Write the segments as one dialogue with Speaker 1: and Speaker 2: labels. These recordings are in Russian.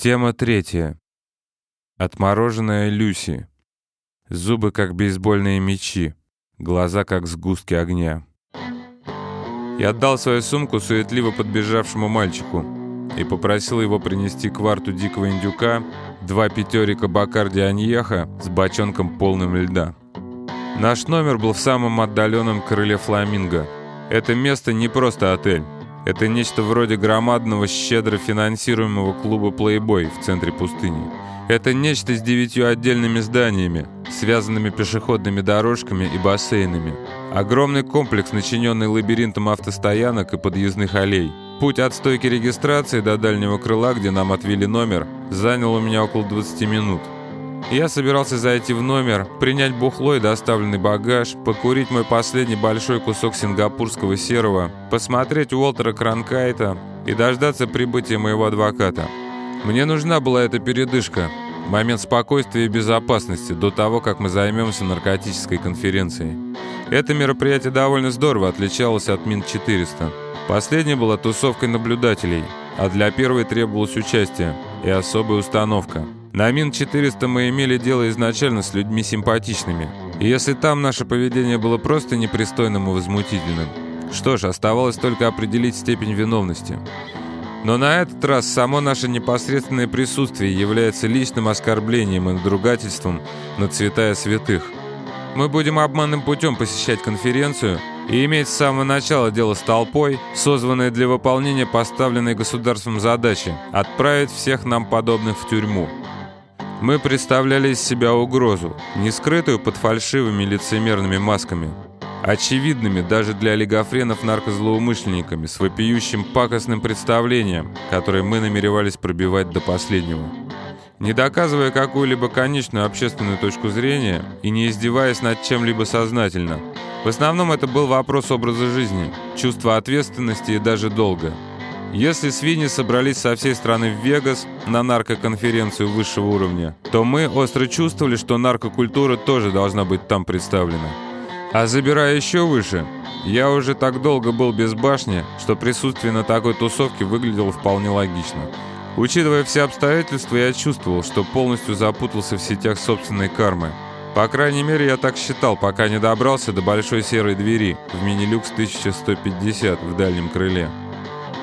Speaker 1: Тема третья. Отмороженная Люси. Зубы, как бейсбольные мечи. Глаза, как сгустки огня. Я отдал свою сумку суетливо подбежавшему мальчику и попросил его принести кварту дикого индюка, два пятерика Бакарди Аньеха с бочонком полным льда. Наш номер был в самом отдаленном крыле Фламинго. Это место не просто отель. Это нечто вроде громадного, щедро финансируемого клуба «Плейбой» в центре пустыни. Это нечто с девятью отдельными зданиями, связанными пешеходными дорожками и бассейнами. Огромный комплекс, начиненный лабиринтом автостоянок и подъездных аллей. Путь от стойки регистрации до дальнего крыла, где нам отвели номер, занял у меня около 20 минут. Я собирался зайти в номер, принять бухло и доставленный багаж, покурить мой последний большой кусок сингапурского серого, посмотреть Уолтера Кранкайта и дождаться прибытия моего адвоката. Мне нужна была эта передышка, момент спокойствия и безопасности до того, как мы займемся наркотической конференцией. Это мероприятие довольно здорово отличалось от Мин-400. Последняя была тусовкой наблюдателей, а для первой требовалось участие и особая установка – на Мин-400 мы имели дело изначально с людьми симпатичными. И если там наше поведение было просто непристойным и возмутительным, что ж, оставалось только определить степень виновности. Но на этот раз само наше непосредственное присутствие является личным оскорблением и надругательством над святая святых. Мы будем обманным путем посещать конференцию и иметь с самого начала дело с толпой, созванной для выполнения поставленной государством задачи – отправить всех нам подобных в тюрьму. Мы представляли из себя угрозу, не скрытую под фальшивыми лицемерными масками, очевидными даже для олигофренов наркозлоумышленниками с вопиющим пакостным представлением, которое мы намеревались пробивать до последнего. Не доказывая какую-либо конечную общественную точку зрения и не издеваясь над чем-либо сознательно. В основном это был вопрос образа жизни, чувства ответственности и даже долга – если свиньи собрались со всей страны в Вегас на наркоконференцию высшего уровня, то мы остро чувствовали, что наркокультура тоже должна быть там представлена. А забирая еще выше, я уже так долго был без башни, что присутствие на такой тусовке выглядело вполне логично. Учитывая все обстоятельства, я чувствовал, что полностью запутался в сетях собственной кармы. По крайней мере, я так считал, пока не добрался до большой серой двери в мини-люкс 1150 в дальнем крыле.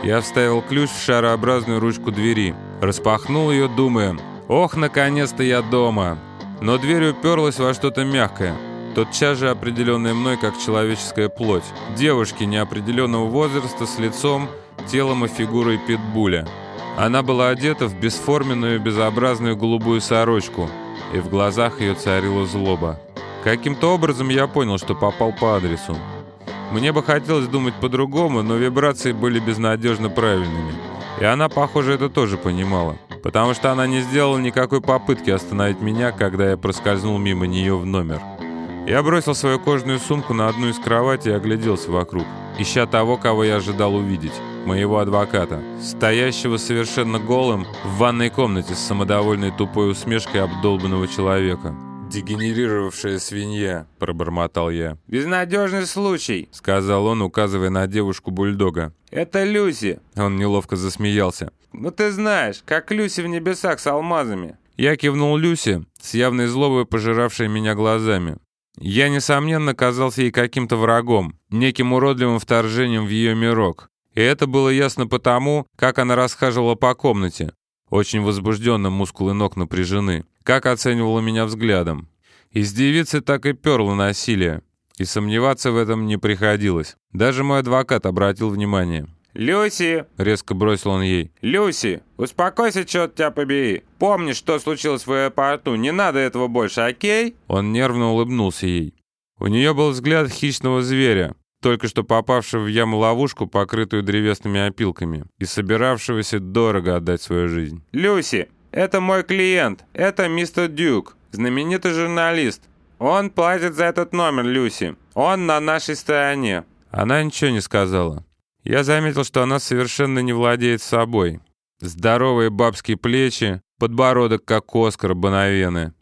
Speaker 1: Я вставил ключ в шарообразную ручку двери, распахнул ее, думая, «Ох, наконец-то я дома!» Но дверь уперлась во что-то мягкое, тотчас же определенное мной как человеческая плоть. Девушки неопределенного возраста с лицом, телом и фигурой питбуля. Она была одета в бесформенную безобразную голубую сорочку, и в глазах ее царила злоба. Каким-то образом я понял, что попал по адресу. Мне бы хотелось думать по-другому, но вибрации были безнадежно правильными. И она, похоже, это тоже понимала. Потому что она не сделала никакой попытки остановить меня, когда я проскользнул мимо нее в номер. Я бросил свою кожаную сумку на одну из кроватей и огляделся вокруг, ища того, кого я ожидал увидеть. Моего адвоката, стоящего совершенно голым в ванной комнате с самодовольной тупой усмешкой обдолбанного человека. «Дегенерировавшая свинья», — пробормотал я.
Speaker 2: «Безнадежный случай», —
Speaker 1: сказал он, указывая на девушку-бульдога.
Speaker 2: «Это Люси».
Speaker 1: Он неловко засмеялся.
Speaker 2: «Ну ты знаешь, как Люси в небесах с алмазами».
Speaker 1: Я кивнул Люси, с явной злобой пожиравшей меня глазами. Я, несомненно, казался ей каким-то врагом, неким уродливым вторжением в ее мирок. И это было ясно потому, как она расхаживала по комнате, очень возбужденно мускулы ног напряжены. Как оценивала меня взглядом. Из девицы так и перло насилие. И сомневаться в этом не приходилось. Даже мой адвокат обратил внимание.
Speaker 2: «Люси!»
Speaker 1: — резко бросил он ей.
Speaker 2: «Люси, успокойся, черт тебя побери. Помни, что случилось в аэропорту. Не надо этого больше, окей?»
Speaker 1: Он нервно улыбнулся ей. У нее был взгляд хищного зверя, только что попавшего в яму ловушку, покрытую древесными опилками, и собиравшегося дорого отдать свою жизнь.
Speaker 2: «Люси, это мой клиент. Это мистер Дюк, знаменитый журналист. Он платит за этот номер, Люси. Он на нашей стороне».
Speaker 1: Она ничего не сказала. Я заметил, что она совершенно не владеет собой. Здоровые бабские плечи, подбородок, как Оскар Бонавены.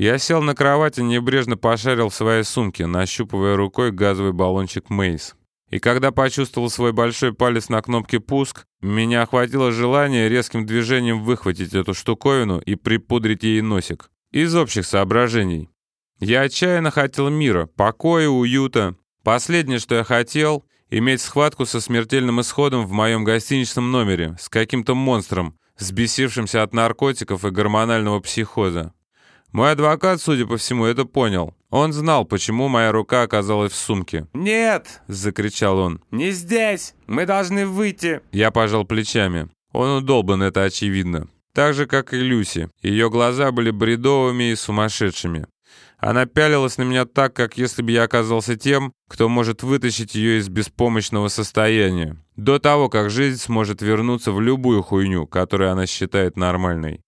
Speaker 1: Я сел на кровать и небрежно пошарил в своей сумке, нащупывая рукой газовый баллончик Мейс. И когда почувствовал свой большой палец на кнопке «Пуск», меня охватило желание резким движением выхватить эту штуковину и припудрить ей носик. Из общих соображений. Я отчаянно хотел мира, покоя, уюта. Последнее, что я хотел, иметь схватку со смертельным исходом в моем гостиничном номере с каким-то монстром, взбесившимся от наркотиков и гормонального психоза. Мой адвокат, судя по всему, это понял. Он знал, почему моя рука оказалась в сумке.
Speaker 2: «Нет!»
Speaker 1: — закричал он.
Speaker 2: «Не здесь! Мы должны выйти!»
Speaker 1: Я пожал плечами. Он удолбан, это очевидно. Так же, как и Люси. Ее глаза были бредовыми и сумасшедшими. Она пялилась на меня так, как если бы я оказался тем, кто может вытащить ее из беспомощного состояния. До того, как жизнь сможет вернуться в любую хуйню, которую она считает нормальной.